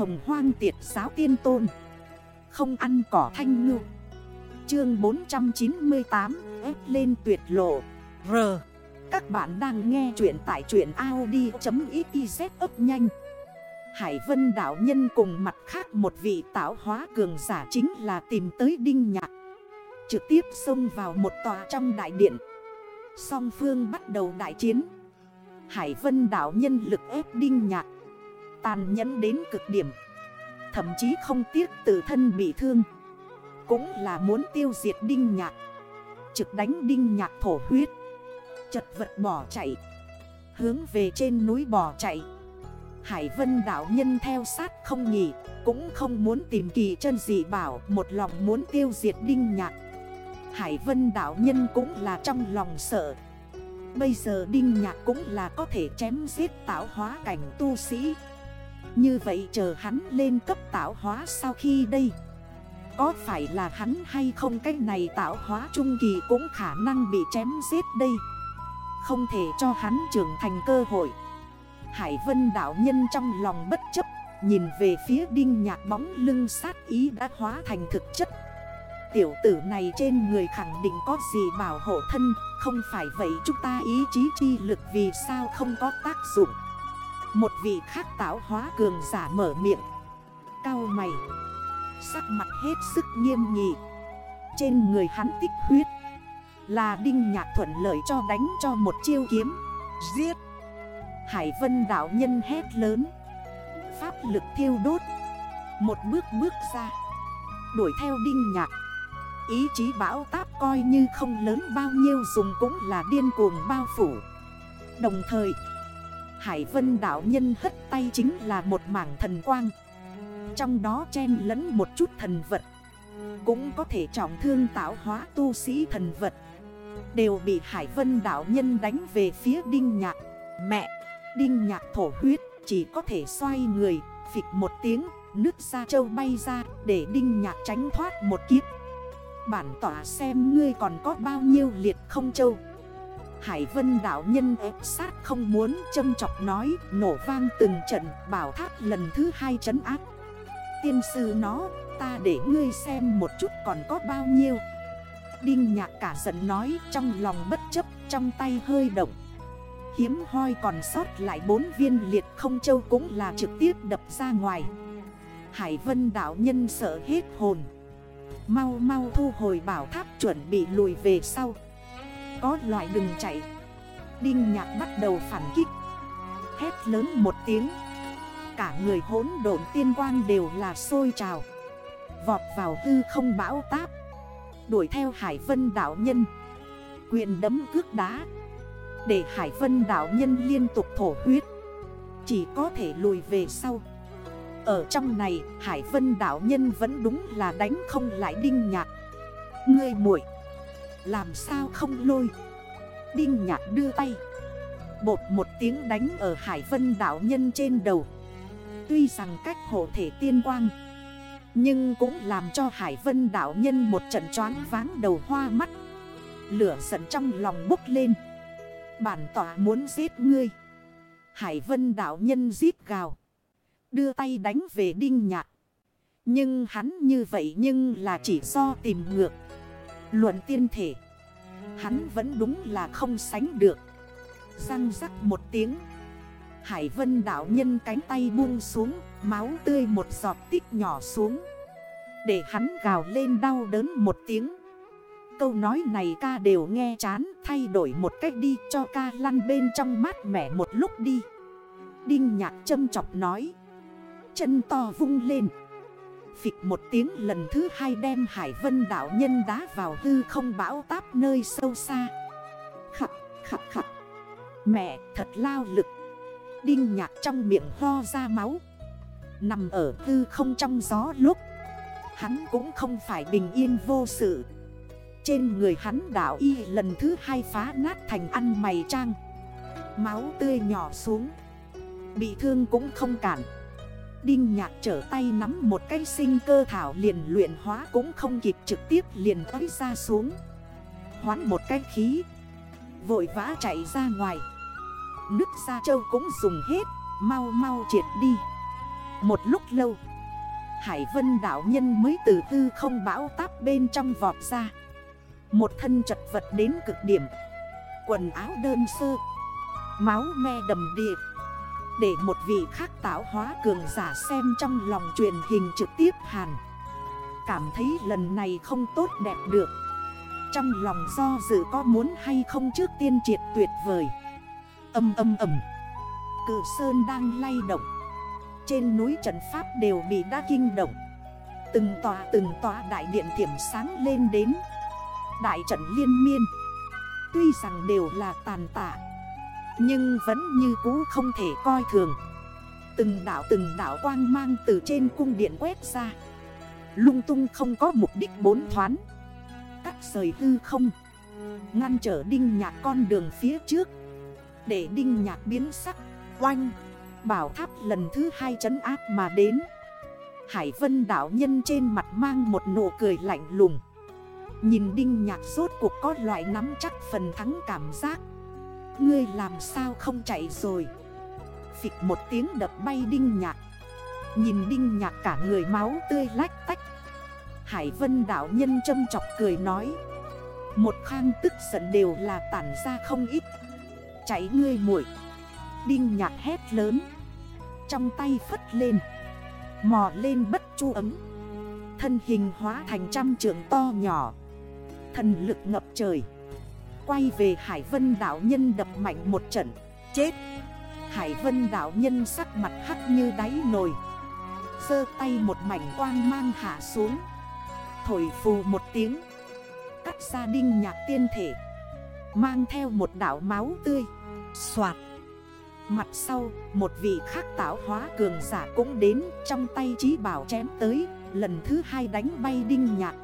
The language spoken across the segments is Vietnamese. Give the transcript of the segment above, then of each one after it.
hồng hoang tiệt giáo tiên tôn. Không ăn cỏ thanh ngư. Chương 498 ép lên tuyệt lộ. R. Các bạn đang nghe chuyện tại truyện Audi.xyz ấp nhanh. Hải Vân đảo nhân cùng mặt khác một vị tạo hóa cường giả chính là tìm tới Đinh Nhạc. Trực tiếp xông vào một tòa trong đại điện. Song phương bắt đầu đại chiến. Hải Vân đảo nhân lực ép Đinh Nhạc. Tàn nhẫn đến cực điểm. Thậm chí không tiếc tự thân bị thương. Cũng là muốn tiêu diệt Đinh Nhạc. Trực đánh Đinh Nhạc thổ huyết. Chật vật bỏ chạy. Hướng về trên núi bỏ chạy. Hải Vân đảo nhân theo sát không nhỉ Cũng không muốn tìm kỳ chân dị bảo Một lòng muốn tiêu diệt Đinh Nhạc. Hải Vân đảo nhân cũng là trong lòng sợ. Bây giờ Đinh Nhạc cũng là có thể chém giết tạo hóa cảnh tu sĩ. Như vậy chờ hắn lên cấp tạo hóa sau khi đây, Có phải là hắn hay không? Cái này tạo hóa trung kỳ cũng khả năng bị chém giết đây. Không thể cho hắn trưởng thành cơ hội. Hải Vân đảo nhân trong lòng bất chấp, Nhìn về phía đinh nhạc bóng lưng sát ý đã hóa thành thực chất. Tiểu tử này trên người khẳng định có gì bảo hộ thân, Không phải vậy chúng ta ý chí chi lực vì sao không có tác dụng? Một vị khác táo hóa cường giả mở miệng. Cao mày. Sắc mặt hết sức nghiêm nghị. Trên người hắn tích huyết. Là đinh nhạc thuận lợi cho đánh cho một chiêu kiếm. Giết. Hải vân đảo nhân hét lớn. Pháp lực thiêu đốt. Một bước bước ra. Đuổi theo đinh nhạc. Ý chí bão táp coi như không lớn bao nhiêu dùng cũng là điên cuồng bao phủ. Đồng thời Hải vân đảo nhân hất tay chính là một mảng thần quang. Trong đó chen lẫn một chút thần vật. Cũng có thể trọng thương tạo hóa tu sĩ thần vật. Đều bị Hải vân đảo nhân đánh về phía đinh nhạc. Mẹ, Đinh nhạc thổ huyết, chỉ có thể xoay người, Phịch một tiếng Nước ra châu bay ra, Để đinh nhạc tránh thoát một kiếp. Bản tỏa xem ngươi còn có bao nhiêu liệt không châu. Hải vân đảo nhân ép sát không muốn châm chọc nói, Nổ vang từng trận, bảo tháp lần thứ hai trấn áp. Tiên sư nó, ta để ngươi xem một chút còn có bao nhiêu. Đinh nhạc cả giận nói, trong lòng bất chấp, trong tay hơi động. Hiếm hoi còn sót lại bốn viên liệt không châu cũng là trực tiếp đập ra ngoài. Hải vân đảo nhân sợ hết hồn. Mau mau thu hồi bảo tháp chuẩn bị lùi về sau. Có loại đừng chạy. Đinh nhạc bắt đầu phản kích. Hét lớn một tiếng. Cả người hốn độn tiên quang đều là sôi trào. Vọt vào hư không bão táp. Đuổi theo Hải Vân đảo nhân. Quyền đấm cước đá. Để Hải Vân đảo nhân liên tục thổ huyết. Chỉ có thể lùi về sau. Ở trong này, Hải Vân đảo nhân vẫn đúng là đánh không lại Đinh Nhạc. Ngươi muội làm sao không lôi? Đinh Nhạc đưa tay. Bột một tiếng đánh ở Hải Vân đảo nhân trên đầu. Tuy rằng cách hộ thể tiên quang, Nhưng cũng làm cho Hải Vân đảo nhân một trận choáng váng đầu hoa mắt. Lửa giận trong lòng bốc lên. Bản tỏa muốn giết ngươi. Hải Vân đảo nhân giết gào. Đưa tay đánh về đinh nhạc. Nhưng hắn như vậy nhưng là chỉ do tìm ngược. Luận tiên thể. Hắn vẫn đúng là không sánh được. Răng rắc một tiếng. Hải vân đảo nhân cánh tay buông xuống. Máu tươi một giọt tích nhỏ xuống. Để hắn gào lên đau đớn một tiếng. Câu nói này ca đều nghe chán. Thay đổi một cách đi, cho ca lăn bên trong mát mẻ một lúc đi. Đinh nhạc châm chọc nói. Chân to vung lên Phịch một tiếng lần thứ hai đem Hải Vân đảo nhân đá vào hư không bão táp nơi sâu xa. Khập khập khập. Mẹ, thật lao lực. Đinh nhạc trong miệng ho ra máu. Nằm ở hư không trong gió lúc, Hắn cũng không phải bình yên vô sự. Trên người hắn đảo y lần thứ hai phá nát thành ăn mày trang. Máu tươi nhỏ xuống. Bị thương cũng không cản. Đinh nhạc trở tay nắm một cây sinh cơ thảo liền luyện hóa cũng không kịp trực tiếp liền tới ra xuống. Hoán một cái khí, Vội vã chạy ra ngoài. Nước ra châu cũng dùng hết, Mau mau triệt đi. Một lúc lâu, Hải vân đảo nhân mới từ tư không bão táp bên trong vọt ra. Một thân chật vật đến cực điểm. Quần áo đơn sơ, Máu me đầm điệp. Để một vị khác tạo hóa cường giả xem trong lòng truyền hình trực tiếp hàn. Cảm thấy lần này không tốt đẹp được. Trong lòng do dự có muốn hay không trước tiên triệt tuyệt vời. Âm âm âm. Cự sơn đang lay động. Trên núi trận pháp đều bị đa kinh động. Từng tòa từng tòa đại điện thiểm sáng lên đến. Đại trận liên miên. Tuy rằng đều là tàn tạ nhưng vẫn như cũ không thể coi thường. Từng đảo từng đảo quang mang từ trên cung điện quét ra. Lung tung không có mục đích bốn thoán. Cắt rời tư không. Ngăn trở đinh nhạc con đường phía trước. Để đinh nhạc biến sắc, Oanh. Bảo tháp lần thứ hai trấn áp mà đến. Hải vân đảo nhân trên mặt mang một nụ cười lạnh lùng. Nhìn đinh nhạc rốt cuộc có loại nắm chắc phần thắng cảm giác. Ngươi làm sao không chạy rồi? Phịch một tiếng đập bay đinh nhạc. Nhìn đinh nhạc cả người máu tươi lách tách. Hải vân đảo nhân châm chọc cười nói. Một khang tức giận đều là tản ra không ít. Cháy ngươi muội. Đinh nhạc hét lớn. Trong tay phất lên. Mò lên bất chu ấm. Thân hình hóa thành trăm trường to nhỏ. Thần lực ngập trời. Quay về Hải Vân đảo nhân đập mạnh một trận. Chết. Hải Vân đảo nhân sắc mặt hắc như đáy nồi. Sơ tay một mảnh quang mang hạ xuống. Thổi phù một tiếng. Cắt ra đinh nhạc tiên thể. Mang theo một đảo máu tươi. Xoạt. Mặt sau, một vị khác tạo hóa cường giả cũng đến trong tay trí bảo chém tới, lần thứ hai đánh bay đinh nhạc.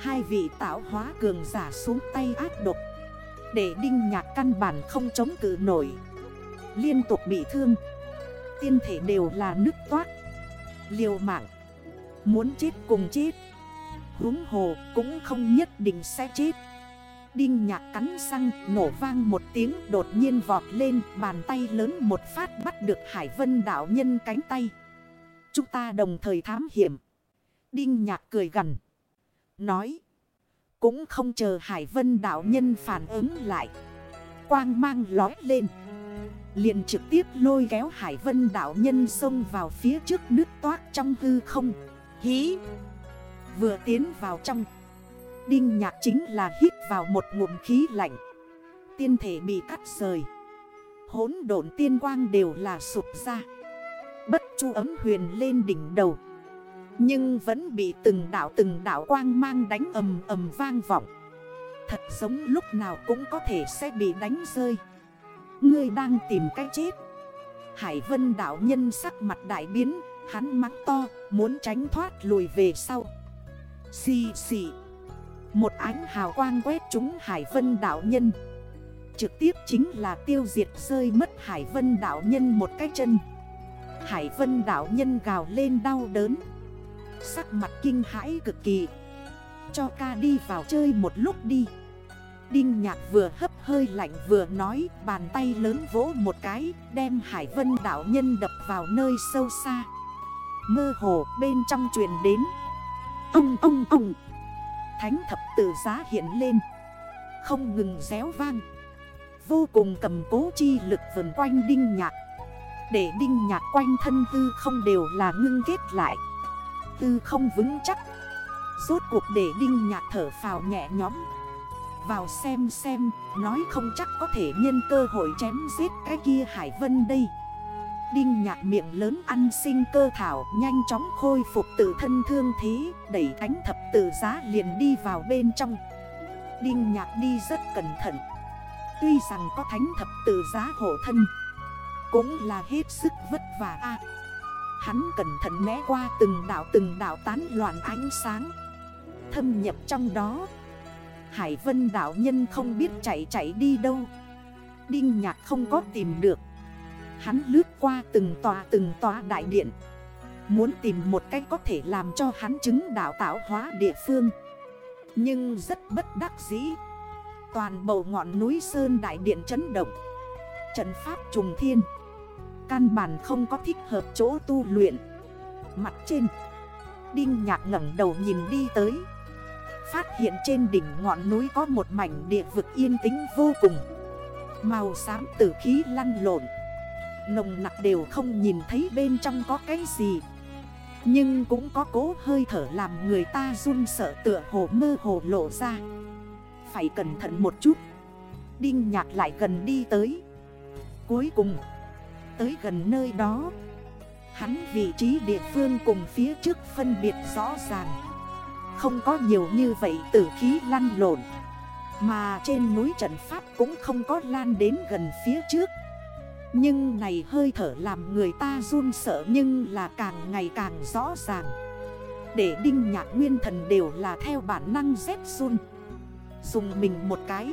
Hai vị tạo hóa cường giả xuống tay ác độc, để đinh nhạc căn bản không chống cự nổi. Liên tục bị thương, tiên thể đều là nước toát, liều mạng, muốn chết cùng chết. Húng hồ cũng không nhất định sẽ chết. Đinh nhạc cắn răng nổ vang một tiếng đột nhiên vọt lên bàn tay lớn một phát bắt được Hải Vân đảo nhân cánh tay. Chúng ta đồng thời thám hiểm. Đinh nhạc cười gần. Nói. Cũng không chờ Hải Vân đảo nhân phản ứng lại. Quang mang lói lên. liền trực tiếp lôi kéo Hải Vân đảo nhân xông vào phía trước nước toát trong hư không. Hí. Vừa tiến vào trong. Đinh nhạc chính là hít vào một ngụm khí lạnh Tiên thể bị cắt rời Hốn độn tiên quang đều là sụp ra Bất chu ấm huyền lên đỉnh đầu nhưng vẫn bị từng đảo từng đảo quang mang đánh ầm ầm vang vọng. Thật giống lúc nào cũng có thể sẽ bị đánh rơi. Ngươi đang tìm cái chết. Hải vân đảo nhân sắc mặt đại biến, Hắn mắng to, muốn tránh thoát lùi về sau. Xì xì. Một ánh hào quang quét chúng Hải Vân đảo nhân. Trực tiếp chính là tiêu diệt rơi mất Hải Vân đảo nhân một cái chân. Hải Vân đảo nhân gào lên đau đớn. Sắc mặt kinh hãi cực kỳ. Cho ca đi vào chơi một lúc đi. Đinh nhạc vừa hấp hơi lạnh vừa nói, Bàn tay lớn vỗ một cái, Đem Hải Vân đảo nhân đập vào nơi sâu xa. Mơ hồ bên trong truyền đến. Ông ông ông. Thánh thập tử giá hiện lên. Không ngừng réo vang. Vô cùng cầm cố chi lực vần quanh đinh nhạc. Để đinh nhạc quanh thân tư không đều là ngưng kết lại. Tư không vững chắc. Rốt cuộc để đinh nhạc thở phào nhẹ nhóm Vào xem xem, Nói không chắc có thể nhân cơ hội chém giết cái kia Hải Vân đây. Đinh nhạc miệng lớn ăn sinh cơ thảo, Nhanh chóng khôi phục tự thân thương thế, Đẩy thánh thập tự giá liền đi vào bên trong. Đinh nhạc đi rất cẩn thận. Tuy rằng có thánh thập tự giá hộ thân, Cũng là hết sức vất vả a. Hắn cẩn thận né qua từng đảo từng đảo tán loạn ánh sáng. Thâm nhập trong đó. Hải vân đảo nhân không biết chạy chạy đi đâu. Đinh nhạc không có tìm được. Hắn lướt qua từng tòa từng tòa đại điện. Muốn tìm một cách có thể làm cho hắn chứng đạo tạo hóa địa phương. Nhưng rất bất đắc dĩ. Toàn bầu ngọn núi Sơn Đại Điện chấn động. Trận pháp trùng thiên. Căn bản không có thích hợp chỗ tu luyện. Mặt trên, Đinh nhạc ngẩng đầu nhìn đi tới. Phát hiện trên đỉnh ngọn núi có một mảnh địa vực yên tĩnh vô cùng. Màu xám tử khí lăn lộn. Nồng nặc đều không nhìn thấy bên trong có cái gì. Nhưng cũng có cố hơi thở làm người ta run sợ tựa hồ mơ hồ lộ ra. Phải cẩn thận một chút. Đinh nhạc lại gần đi tới. Cuối cùng Tới gần nơi đó. Hắn vị trí địa phương cùng phía trước phân biệt rõ ràng. Không có nhiều như vậy tử khí lăn lộn, Mà trên núi trận pháp cũng không có lan đến gần phía trước. Nhưng này hơi thở làm người ta run sợ nhưng là càng ngày càng rõ ràng. Để đinh nhạc nguyên thần đều là theo bản năng rét run. Dùng mình một cái